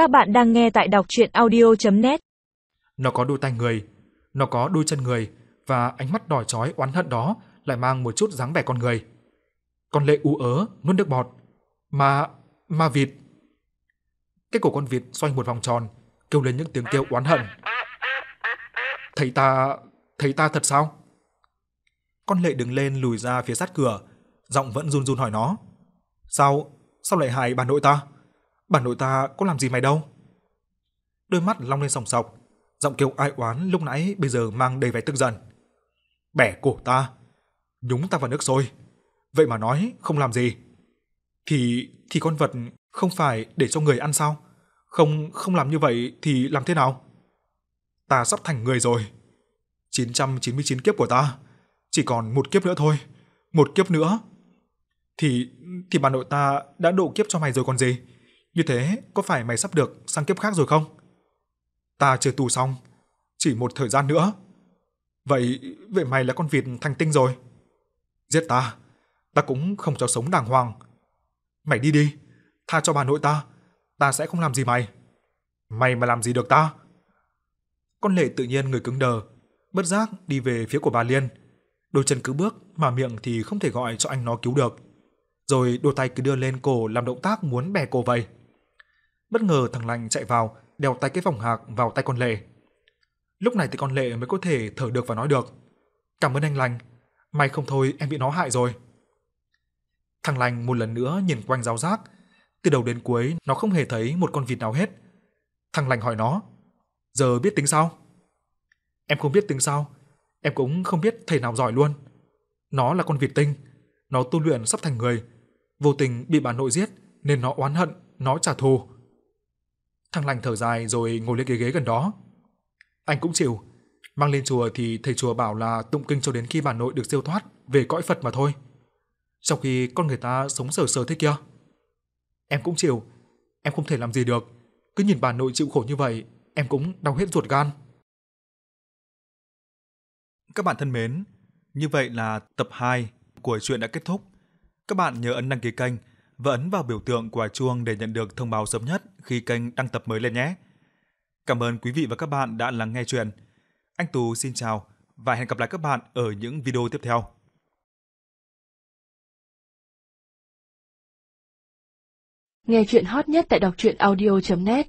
Các bạn đang nghe tại đọc chuyện audio.net Nó có đôi tay người, nó có đôi chân người và ánh mắt đỏ chói oán hận đó lại mang một chút dáng vẻ con người. Con lệ ú ớ, nuốt nước bọt. Mà... mà vịt. Cái cổ con vịt xoay một vòng tròn, kêu lên những tiếng kêu oán hận. Thấy ta... thấy ta thật sao? Con lệ đứng lên lùi ra phía sát cửa, giọng vẫn run run hỏi nó. Sao, sao lại hại bà nội ta? Bà nội ta có làm gì mày đâu? Đôi mắt long lên sòng sọc, giọng kêu ai oán lúc nãy bây giờ mang đầy vẻ tức giận. Bẻ cổ ta, nhúng ta vào nước sôi. Vậy mà nói không làm gì. Thì thì con vật không phải để cho người ăn sao? Không không làm như vậy thì làm thế nào? Ta sắp thành người rồi. 999 kiếp của ta, chỉ còn một kiếp nữa thôi, một kiếp nữa. Thì thì bà nội ta đã độ kiếp cho mày rồi còn gì? Như thế có phải mày sắp được sang kiếp khác rồi không? Ta chưa tù xong, chỉ một thời gian nữa. Vậy vậy mày là con vịt thành tinh rồi. Giết ta, ta cũng không cho sống đàng hoàng. Mày đi đi, tha cho bà nội ta, ta sẽ không làm gì mày. Mày mà làm gì được ta? Con lệ tự nhiên người cứng đờ, bất giác đi về phía của bà Liên. Đôi chân cứ bước mà miệng thì không thể gọi cho anh nó cứu được. Rồi đôi tay cứ đưa lên cổ làm động tác muốn bẻ cổ vậy. Bất ngờ thằng lành chạy vào, đeo tay cái vòng hạc vào tay con lệ. Lúc này thì con lệ mới có thể thở được và nói được. Cảm ơn anh lành, may không thôi em bị nó hại rồi. Thằng lành một lần nữa nhìn quanh giáo giác, từ đầu đến cuối nó không hề thấy một con vịt nào hết. Thằng lành hỏi nó, giờ biết tính sao? Em không biết tính sao, em cũng không biết thầy nào giỏi luôn. Nó là con vịt tinh, nó tu luyện sắp thành người, vô tình bị bà nội giết nên nó oán hận, nó trả thù. Thằng lành thở dài rồi ngồi lên ghế ghế gần đó. Anh cũng chịu, mang lên chùa thì thầy chùa bảo là tụng kinh cho đến khi bà nội được siêu thoát về cõi Phật mà thôi. Trong khi con người ta sống sờ sờ thế kia. Em cũng chịu, em không thể làm gì được, cứ nhìn bà nội chịu khổ như vậy, em cũng đau hết ruột gan. Các bạn thân mến, như vậy là tập 2 của truyện đã kết thúc. Các bạn nhớ ấn đăng ký kênh và ấn vào biểu tượng quả chuông để nhận được thông báo sớm nhất khi kênh đăng tập mới lên nhé. Cảm ơn quý vị và các bạn đã lắng nghe chuyện. Anh Tú xin chào và hẹn gặp lại các bạn ở những video tiếp theo. Nghe chuyện hot nhất tại đọc truyện audio.net